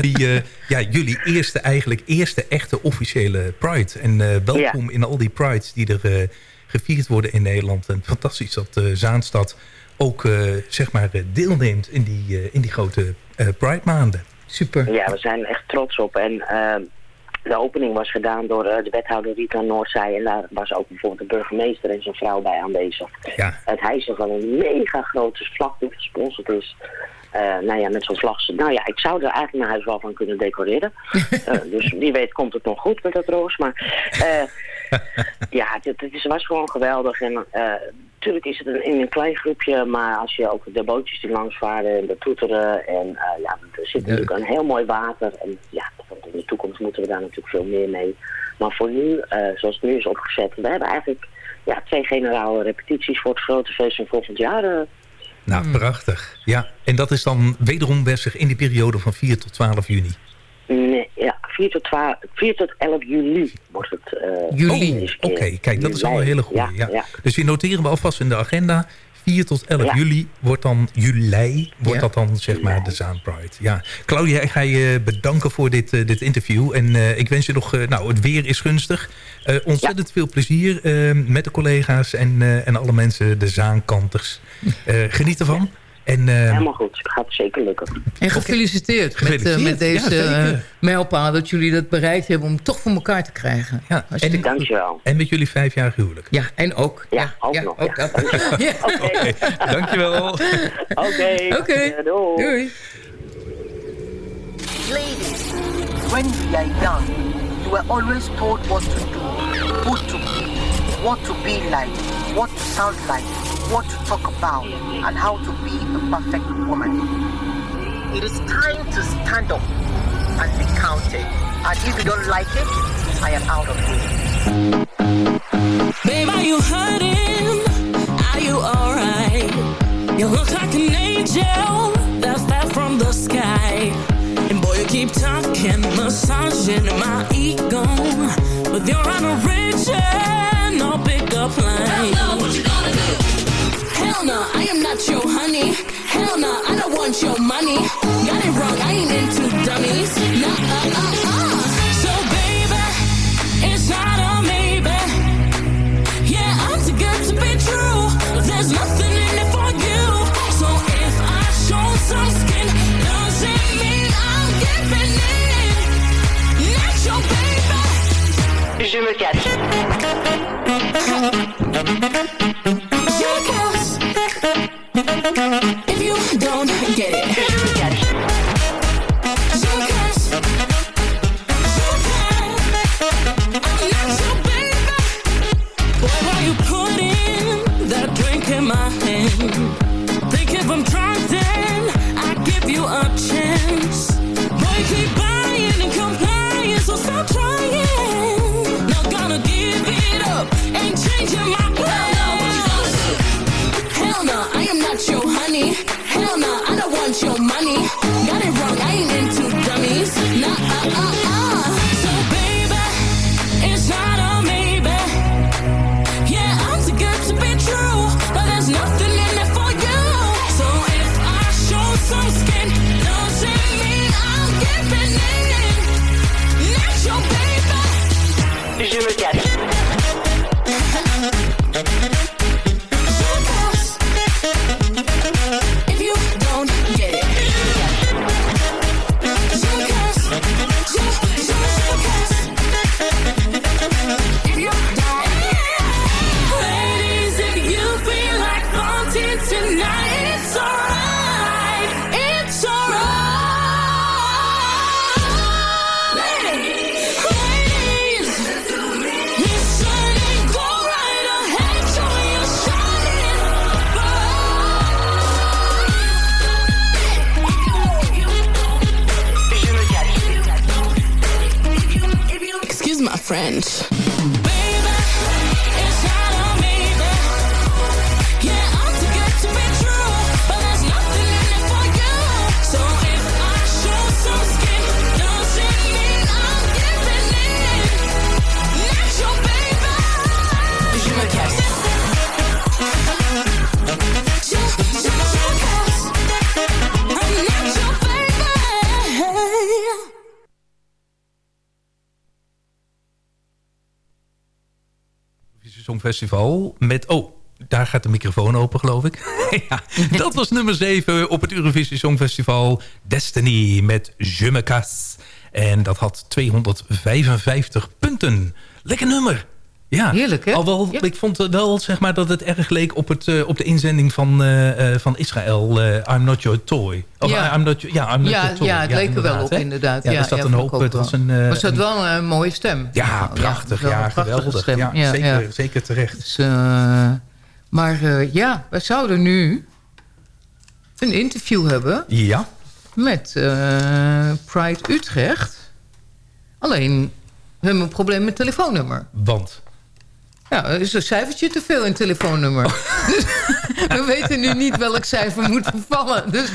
die, eh, ja, jullie eerste, eigenlijk eerste echte officiële Pride. En eh, welkom in al die Prides die er eh, gevierd worden in Nederland. En fantastisch dat eh, Zaanstad ook, eh, zeg maar, eh, deelneemt in die, eh, in die grote eh, Pride maanden. Super. Ja, we zijn er echt trots op. En eh, de opening was gedaan door eh, de wethouder Rita Noordzij. En daar was ook bijvoorbeeld de burgemeester en zijn vrouw bij aanwezig. Ja. Het hijsen van een mega grote vlag die gesponsord is. Eh, nou ja, met zo'n vlag. Nou ja, ik zou er eigenlijk mijn huis wel van kunnen decoreren. Eh, dus wie weet komt het nog goed met dat roos. Maar ja, het, het was gewoon geweldig. En natuurlijk is het een, in een klein groepje. Maar als je ook de bootjes die langs varen en de toeteren. En eh, ja, er zit natuurlijk een heel mooi water. En ja, in de toekomst moeten we daar natuurlijk veel meer mee. Maar voor nu, eh, zoals het nu is opgezet. We hebben eigenlijk ja, twee generale repetities voor het grote feest van volgend jaar. eh, Nou, prachtig. Ja, en dat is dan wederom bezig in die periode van 4 tot 12 juni. Nee, ja, 4 tot, 12, 4 tot 11 juli wordt het. eh, Juli. deze Oké, kijk, dat is al een hele goede. Ja, Ja, ja. Dus die noteren we alvast in de agenda. 4 tot 11 Ja. juli wordt dan juli, wordt Ja. dat dan zeg maar de Zaan Pride. Ja. Claudia, ik ga je bedanken voor dit, eh, dit interview. En eh, ik wens je nog, eh, nou het weer is gunstig. Eh, ontzettend veel plezier met de collega's en, eh, en alle mensen, de Zaankanters. Eh, geniet ervan. En, eh, Helemaal goed, het gaat zeker lukken. En gefeliciteerd, Met, Gefeliciteerd, eh, met deze eh, mijlpaal dat jullie dat bereikt hebben om toch voor elkaar te krijgen. Ja, Hartstikke en. Dankjewel. en met jullie vijfjarig huwelijk. Ja, en ook. Ja, ook nog. ook ja. Ja. Oké, dankjewel. Oké, Oké. doei. Doei. Ladies, when we are young, you were always told what to do, who to be, what to be like, what to sound like, what to talk about, and how to be a perfect woman. It is time to stand up and be counted. And if you don't like it, I am out of here. Babe, are you hurting? Are you alright? You look like an angel that fell from the sky. And boy, you keep talking, massaging my ego. But you're on a rich and no pickup line. Hell no, what you gonna do? Hell no, I am not your honey. Hell no, I don't want your money. Got it wrong, I ain't into dummies. Nah, uh, uh, uh. So baby, it's not a maybe. Yeah, I'm too good to be true. There's nothing in it for you. So if I show some skin, doesn't mean I'm giving in. Not your baby. Je me cache. Jackass. If Songfestival met... Oh, daar gaat de microfoon open, geloof ik. ja, dat was nummer 7 op het Eurovisie Songfestival. Destiny met Je me casse. En dat had 255 punten. Lekker nummer. Ja, Heerlijk, hè? Alhoewel, ik vond wel zeg maar, dat het erg leek op, het, eh, op de inzending van, eh, eh, van Israël. I'm not your toy. Of, Ja. I'm not, your- ja, I'm not Ja, your toy. ja, het leek er wel op, hè? inderdaad. Ja, Ja, ja, een hoop... Het was een, had een- wel een mooie stem. Ja, prachtig. Ja, geweldig. stem. Ja, Ja, zeker, zeker terecht. Dus, maar ja, we zouden nu een interview hebben Ja. met Pride Utrecht. Alleen, we hebben een probleem met het telefoonnummer. Want? Ja, er is een cijfertje te veel in het telefoonnummer. Dus we weten nu niet welk cijfer moet vervallen. Dus,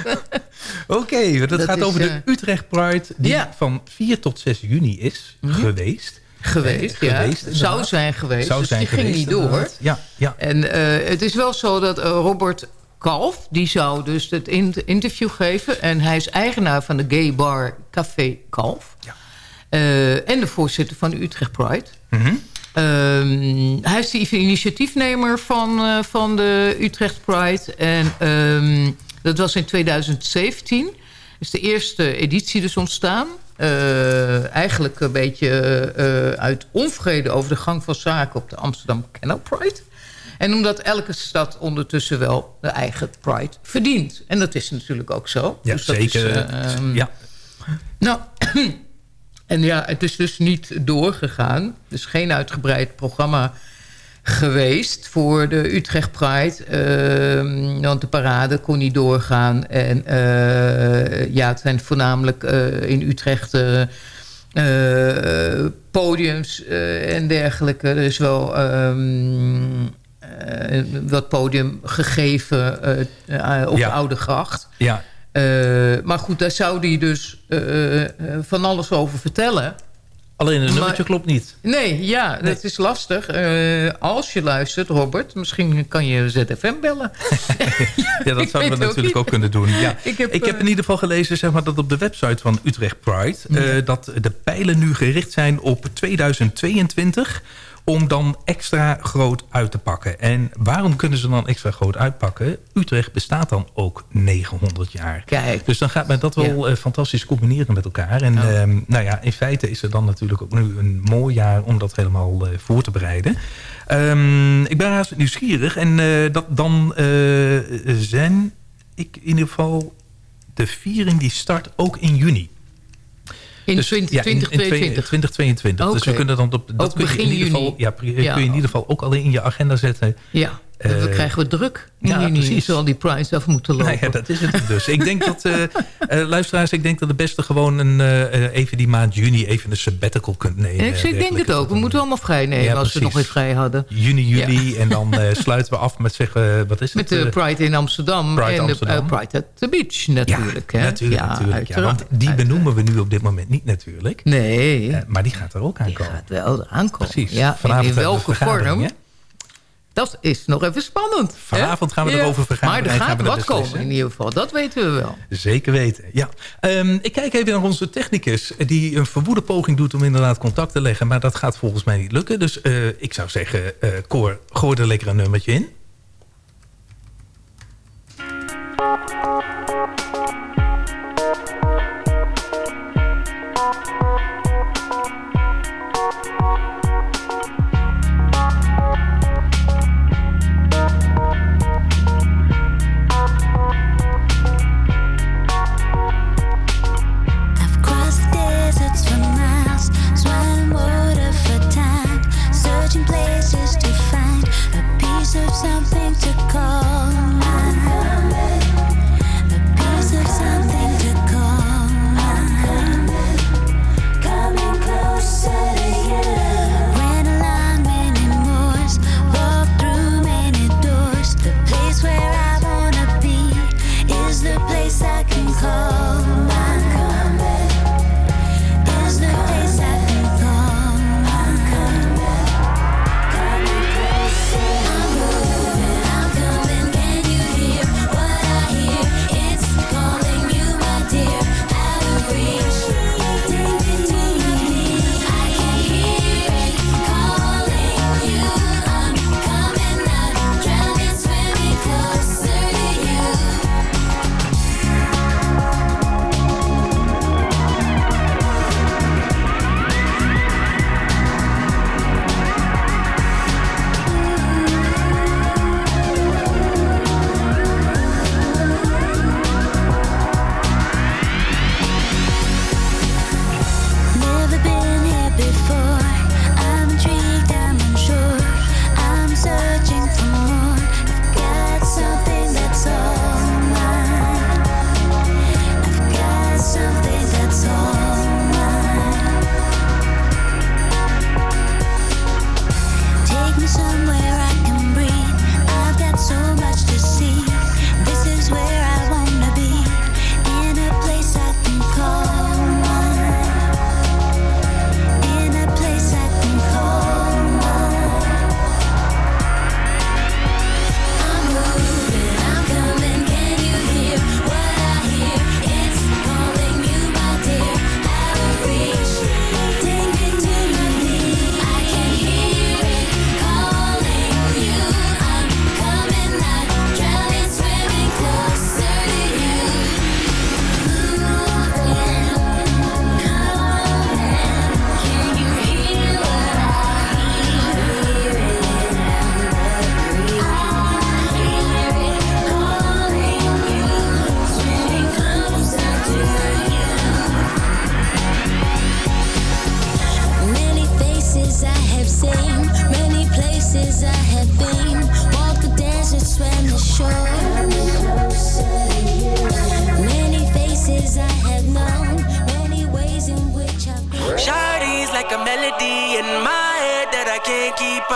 Oké, dat, Dat gaat is, over de eh, Utrecht Pride... die ja. van 4 tot 6 juni is geweest. Geweest, Eh, ja. geweest, Zou inderdaad. zijn geweest. Zou dus zijn die ging niet door. Ja, ja. En eh, het is wel zo dat Robert Kalf... die zou dus het in- interview geven. En hij is eigenaar van de gay bar Café Kalf. Eh, en de voorzitter van de Utrecht Pride. Mhm. Ehm, hij is de initiatiefnemer van, eh, van de Utrecht Pride. En ehm, dat was in 2017. is de eerste editie dus ontstaan. Eh, eigenlijk een beetje eh, uit onvrede over de gang van zaken op de Amsterdam Canal Pride. En omdat elke stad ondertussen wel de eigen Pride verdient. En dat is natuurlijk ook zo. Ja, Dus dat zeker. Is, eh, ehm, ja. nou, en ja, het is dus niet doorgegaan. Dus geen uitgebreid programma geweest voor de Utrecht Pride. Ehm, want de parade kon niet doorgaan. En eh, ja, het zijn voornamelijk eh, in Utrecht... eh, podiums en dergelijke. Er is wel eh, wat podium gegeven op Ja. de Oude Gracht. Ja. Eh, maar goed, daar zou hij dus eh, eh, van alles over vertellen. Alleen Maar- nummertje klopt niet. Nee, ja, dat is lastig. Als je luistert, Robert, misschien kan je ZFM bellen. Ja, dat zouden we natuurlijk niet. ook kunnen doen. Ja. Ik heb, Ik heb in ieder geval gelezen zeg maar, dat op de website van Utrecht Pride... dat de pijlen nu gericht zijn op 2022 om dan extra groot uit te pakken. En waarom kunnen ze dan extra groot uitpakken? Utrecht bestaat dan ook 900 jaar. Kijk. Dus dan gaat men dat wel eh, fantastisch combineren met elkaar. En Ja. ehm, nou ja, in feite is er dan natuurlijk ook nu een mooi jaar om dat helemaal eh, voor te bereiden. Ehm, ik ben razend nieuwsgierig. En eh, dat, dan eh, zijn ik in ieder geval... De viering die start ook in juni. In Dus, 20, ja, in- in 2022. 2022. Dus we kunnen dan op, dat Ook kun je in begin ieder geval, juni. ja, kun je in ieder geval ook alleen in je agenda zetten. Ja, Eh, we krijgen we druk. ja, Ja, precies. precies. Terwijl die prize af moeten lopen. Nou ja, dat is het dus. Ik denk dat, eh, eh, luisteraars, ik denk dat het beste gewoon een, even die maand juni even een sabbatical kunt nemen. En ik, denk het ook. We moeten allemaal vrij nemen Ja, als we nog precies. weer vrij hadden. Juni, juli en dan sluiten we af met zeggen, wat is Met het? de eh, Pride in Amsterdam Pride en Amsterdam. de Pride at the Beach natuurlijk. hè? Natuurlijk, ja, natuurlijk. Ja, uiteraard. want die benoemen we nu op dit moment niet natuurlijk. Nee. Maar die gaat er ook aankomen. gaat wel aankomen. Precies. Ja, en in welke vorm? Dat is nog even spannend. Vanavond gaan we Ja. erover vergaderen Maar er gaat wat beslissen. komen in ieder geval. Dat weten we wel. Zeker weten, ja. Ehm, ik kijk even naar onze technicus... die een verwoede poging doet om inderdaad contact te leggen... maar dat gaat volgens mij niet lukken. Dus eh, ik zou zeggen, eh Cor, gooi er lekker een nummertje in.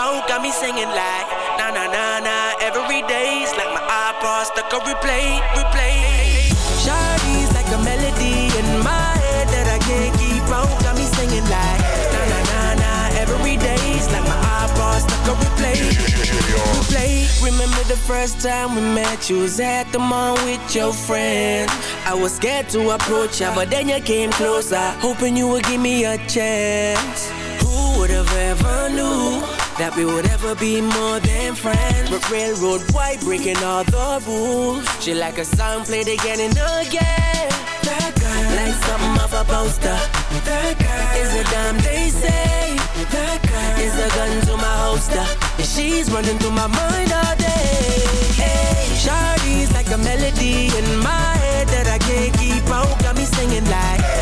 Can't. Got me singing like na na na na every day's like my iPod stuck on replay, replay. Shawty's like a melody in my head that I can't keep out. Got me singing like na na na na every day's like my iPod stuck on replay, replay. Remember the first time we met? You was at the mall with your friend. I was scared to approach ya, but then you came closer, hoping you would give me a chance. Who would have ever knew that we would ever be more than friends? But railroad white breaking all the rules. She like a song played again and again. That girl, like something off a poster. That girl is a dime they say. That girl is a gun to my holster. And she's running through my mind all day. Hey, Shawty's like a melody in my head that I can't keep out. Got me singing like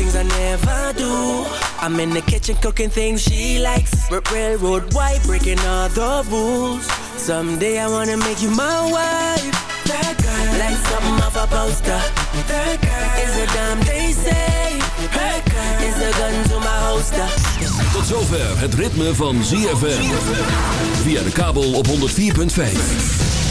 Things I never do. I'm in the kitchen cooking things she likes. R- Railroad white, breaking all the rules. Someday I wanna make you my wife. That girl. Like something off a poster. That girl. Is a dime they say. That girl. Is a gun to my holster. Tot zover het ritme van ZFM. Via de kabel op 104.5.